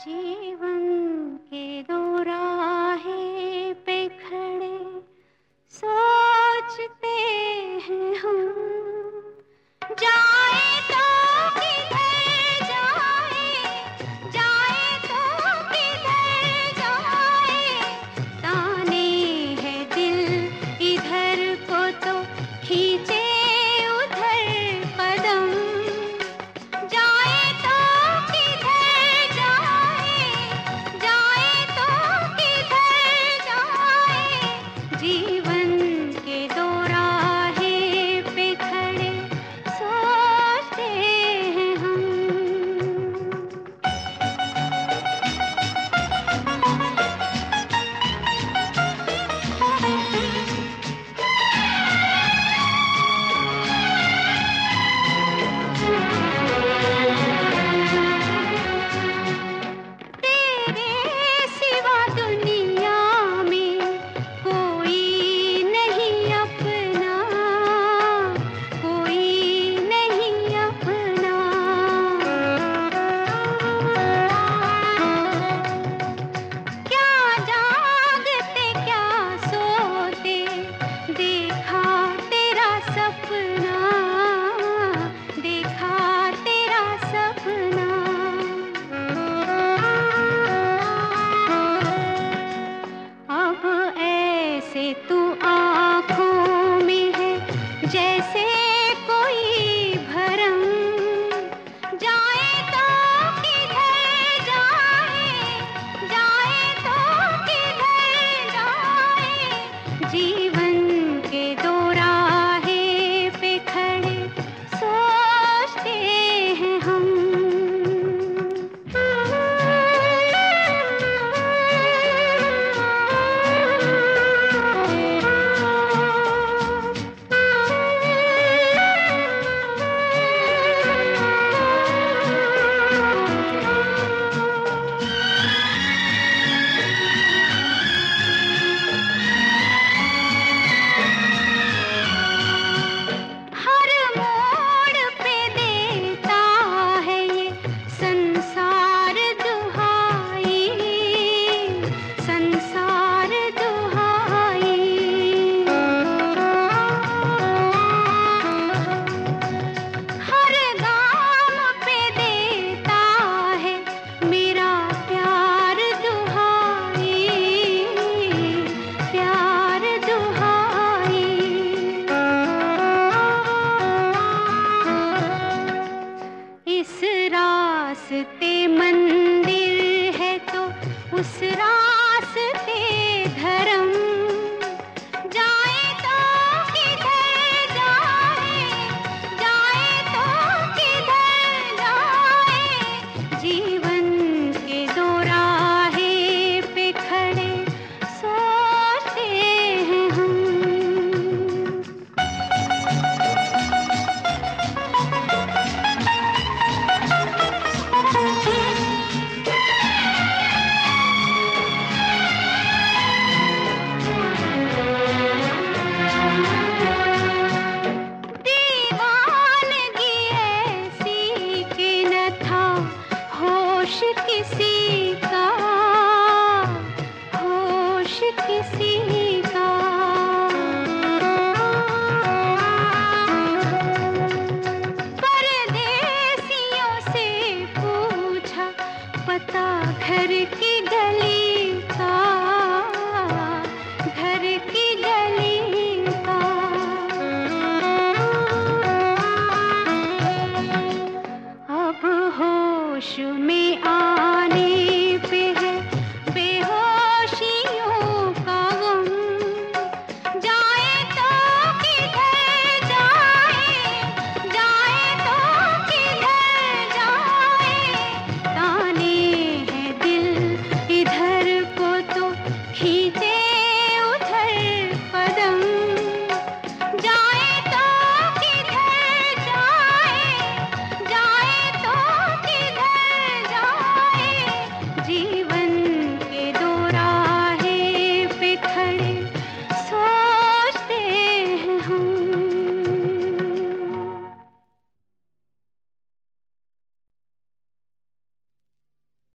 जीवन के दौरान। किसी